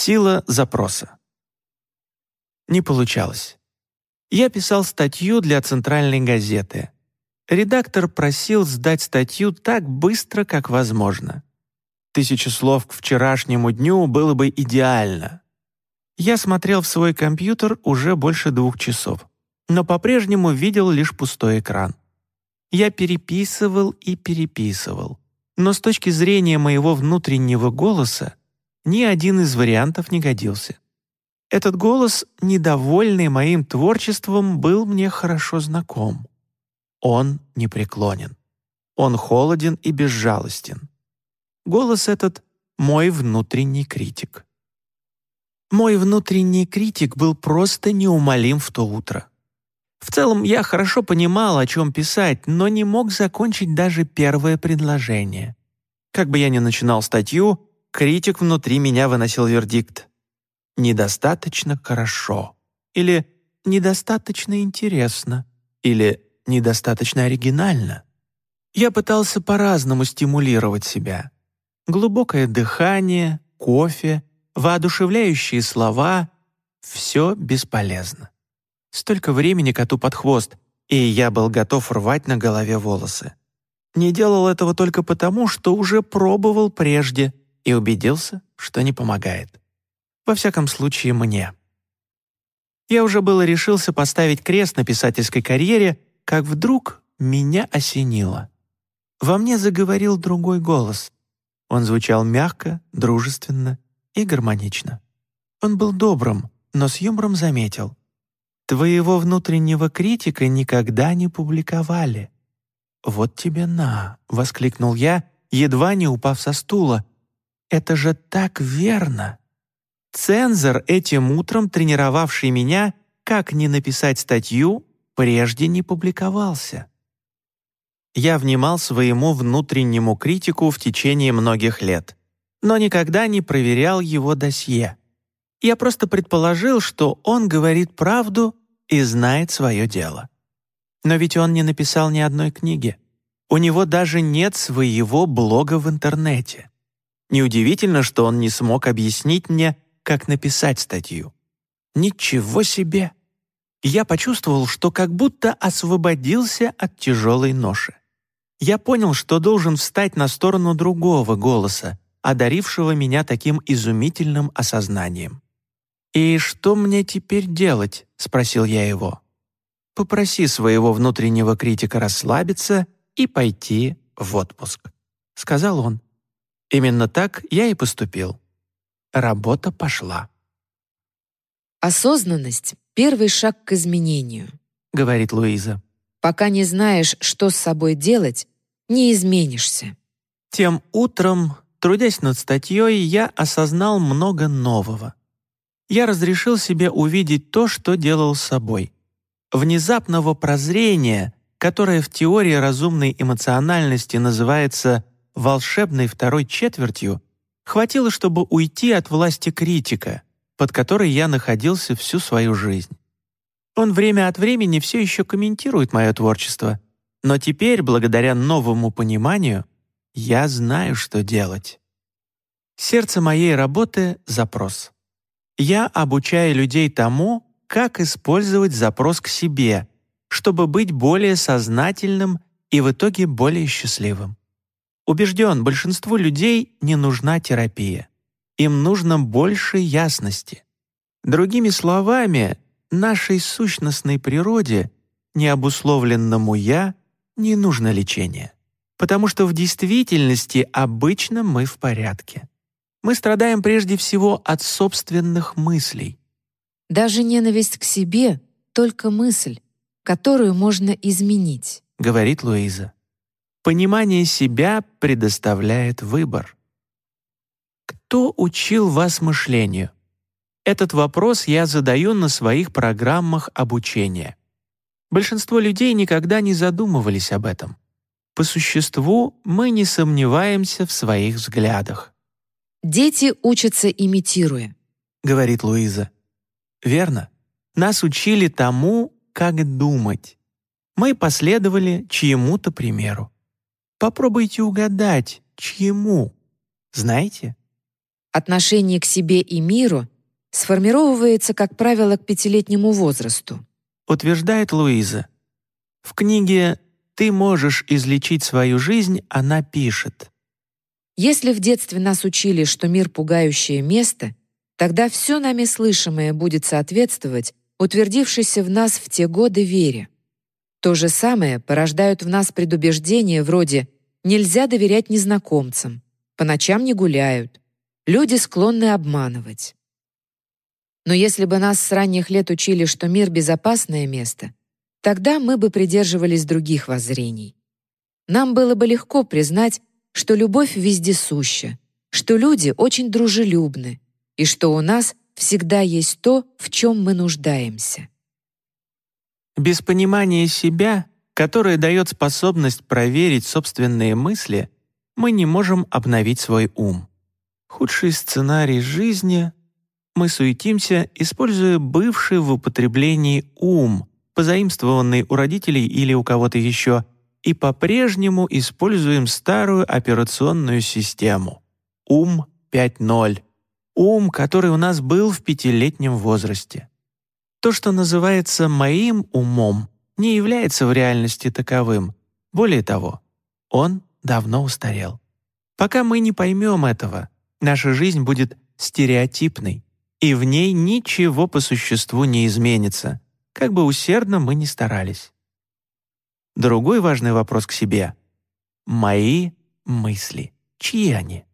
Сила запроса. Не получалось. Я писал статью для центральной газеты. Редактор просил сдать статью так быстро, как возможно. Тысяча слов к вчерашнему дню было бы идеально. Я смотрел в свой компьютер уже больше двух часов, но по-прежнему видел лишь пустой экран. Я переписывал и переписывал, но с точки зрения моего внутреннего голоса ни один из вариантов не годился. Этот голос, недовольный моим творчеством, был мне хорошо знаком. Он непреклонен. Он холоден и безжалостен. Голос этот — мой внутренний критик. Мой внутренний критик был просто неумолим в то утро. В целом, я хорошо понимал, о чем писать, но не мог закончить даже первое предложение. Как бы я ни начинал статью, критик внутри меня выносил вердикт. «Недостаточно хорошо» или «недостаточно интересно» или «недостаточно оригинально». Я пытался по-разному стимулировать себя. Глубокое дыхание, кофе, воодушевляющие слова — все бесполезно. Столько времени коту под хвост, и я был готов рвать на голове волосы. Не делал этого только потому, что уже пробовал прежде и убедился, что не помогает. Во всяком случае, мне. Я уже было решился поставить крест на писательской карьере, как вдруг меня осенило. Во мне заговорил другой голос. Он звучал мягко, дружественно и гармонично. Он был добрым, но с юмором заметил. Твоего внутреннего критика никогда не публиковали. «Вот тебе на!» — воскликнул я, едва не упав со стула. «Это же так верно!» Цензор, этим утром тренировавший меня, как не написать статью, прежде не публиковался. Я внимал своему внутреннему критику в течение многих лет, но никогда не проверял его досье. Я просто предположил, что он говорит правду и знает свое дело. Но ведь он не написал ни одной книги. У него даже нет своего блога в интернете. Неудивительно, что он не смог объяснить мне, как написать статью. Ничего себе! Я почувствовал, что как будто освободился от тяжелой ноши. Я понял, что должен встать на сторону другого голоса, одарившего меня таким изумительным осознанием. «И что мне теперь делать?» — спросил я его. «Попроси своего внутреннего критика расслабиться и пойти в отпуск», — сказал он. Именно так я и поступил. Работа пошла. «Осознанность — первый шаг к изменению», — говорит Луиза. «Пока не знаешь, что с собой делать, не изменишься». Тем утром, трудясь над статьей, я осознал много нового я разрешил себе увидеть то, что делал с собой. Внезапного прозрения, которое в теории разумной эмоциональности называется «волшебной второй четвертью», хватило, чтобы уйти от власти критика, под которой я находился всю свою жизнь. Он время от времени все еще комментирует мое творчество, но теперь, благодаря новому пониманию, я знаю, что делать. Сердце моей работы — запрос. Я обучаю людей тому, как использовать запрос к себе, чтобы быть более сознательным и в итоге более счастливым. Убежден, большинству людей не нужна терапия. Им нужно больше ясности. Другими словами, нашей сущностной природе, необусловленному «я», не нужно лечение, потому что в действительности обычно мы в порядке. Мы страдаем прежде всего от собственных мыслей. Даже ненависть к себе — только мысль, которую можно изменить, — говорит Луиза. Понимание себя предоставляет выбор. Кто учил вас мышлению? Этот вопрос я задаю на своих программах обучения. Большинство людей никогда не задумывались об этом. По существу мы не сомневаемся в своих взглядах. Дети учатся имитируя, говорит Луиза. Верно. Нас учили тому, как думать. Мы последовали чьему-то примеру. Попробуйте угадать, чьему. Знаете? отношение к себе и миру сформировывается, как правило, к пятилетнему возрасту. Утверждает Луиза. В книге «Ты можешь излечить свою жизнь» она пишет. Если в детстве нас учили, что мир — пугающее место, тогда все нами слышимое будет соответствовать утвердившейся в нас в те годы вере. То же самое порождают в нас предубеждения вроде «нельзя доверять незнакомцам», «по ночам не гуляют», «люди склонны обманывать». Но если бы нас с ранних лет учили, что мир — безопасное место, тогда мы бы придерживались других воззрений. Нам было бы легко признать, что любовь вездесуща, что люди очень дружелюбны и что у нас всегда есть то, в чем мы нуждаемся. Без понимания себя, которое дает способность проверить собственные мысли, мы не можем обновить свой ум. Худший сценарий жизни — мы суетимся, используя бывший в употреблении ум, позаимствованный у родителей или у кого-то еще — и по-прежнему используем старую операционную систему УМ 5.0, ум, который у нас был в пятилетнем возрасте. То, что называется «моим умом», не является в реальности таковым. Более того, он давно устарел. Пока мы не поймем этого, наша жизнь будет стереотипной, и в ней ничего по существу не изменится, как бы усердно мы ни старались. Другой важный вопрос к себе — мои мысли. Чьи они?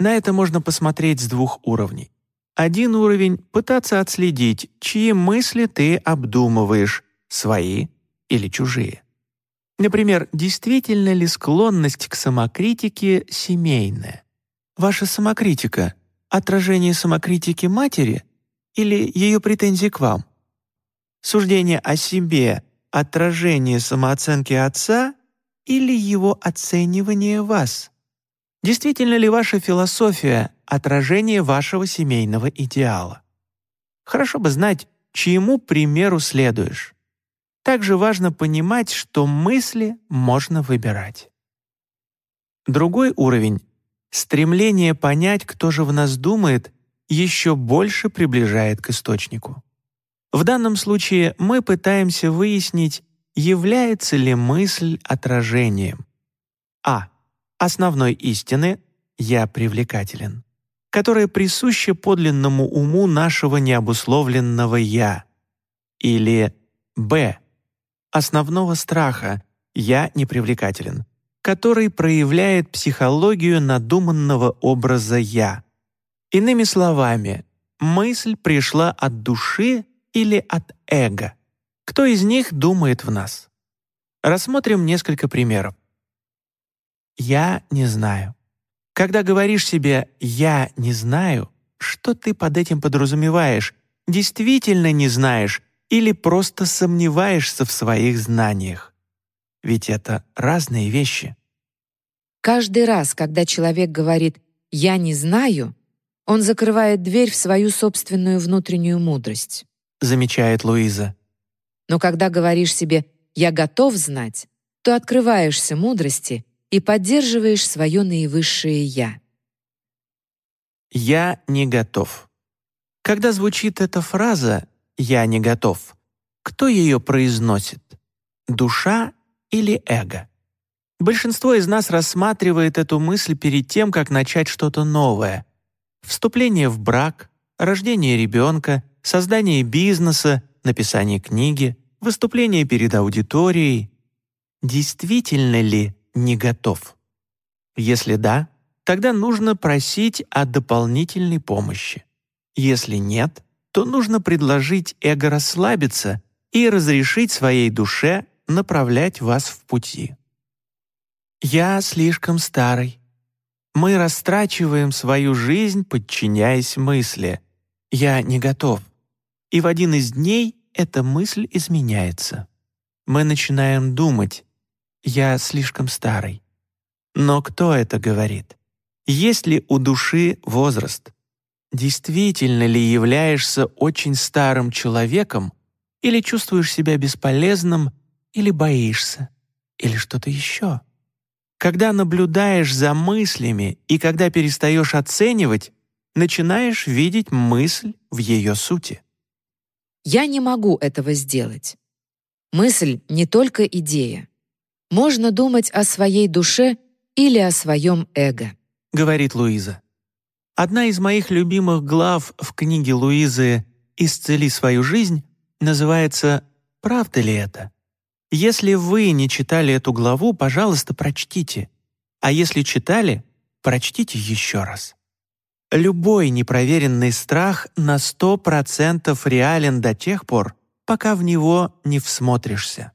На это можно посмотреть с двух уровней. Один уровень — пытаться отследить, чьи мысли ты обдумываешь, свои или чужие. Например, действительно ли склонность к самокритике семейная? Ваша самокритика — отражение самокритики матери или ее претензий к вам? Суждение о себе отражение самооценки отца или его оценивание вас? Действительно ли ваша философия — отражение вашего семейного идеала? Хорошо бы знать, чьему примеру следуешь. Также важно понимать, что мысли можно выбирать. Другой уровень — стремление понять, кто же в нас думает, еще больше приближает к источнику. В данном случае мы пытаемся выяснить, является ли мысль отражением. А. Основной истины «я привлекателен», которая присуща подлинному уму нашего необусловленного «я». Или Б. Основного страха «я непривлекателен», который проявляет психологию надуманного образа «я». Иными словами, мысль пришла от души или от эго? Кто из них думает в нас? Рассмотрим несколько примеров. «Я не знаю». Когда говоришь себе «я не знаю», что ты под этим подразумеваешь? Действительно не знаешь или просто сомневаешься в своих знаниях? Ведь это разные вещи. Каждый раз, когда человек говорит «я не знаю», он закрывает дверь в свою собственную внутреннюю мудрость замечает Луиза. Но когда говоришь себе «я готов знать», то открываешься мудрости и поддерживаешь свое наивысшее «я». «Я не готов». Когда звучит эта фраза «я не готов», кто ее произносит? Душа или эго? Большинство из нас рассматривает эту мысль перед тем, как начать что-то новое. Вступление в брак, рождение ребенка — создание бизнеса, написание книги, выступление перед аудиторией. Действительно ли не готов? Если да, тогда нужно просить о дополнительной помощи. Если нет, то нужно предложить эго расслабиться и разрешить своей душе направлять вас в пути. «Я слишком старый». Мы растрачиваем свою жизнь, подчиняясь мысли «я не готов». И в один из дней эта мысль изменяется. Мы начинаем думать «я слишком старый». Но кто это говорит? Есть ли у души возраст? Действительно ли являешься очень старым человеком или чувствуешь себя бесполезным, или боишься, или что-то еще? Когда наблюдаешь за мыслями и когда перестаешь оценивать, начинаешь видеть мысль в ее сути. Я не могу этого сделать. Мысль — не только идея. Можно думать о своей душе или о своем эго. Говорит Луиза. Одна из моих любимых глав в книге Луизы «Исцели свою жизнь» называется «Правда ли это?». Если вы не читали эту главу, пожалуйста, прочтите. А если читали, прочтите еще раз. Любой непроверенный страх на 100% реален до тех пор, пока в него не всмотришься.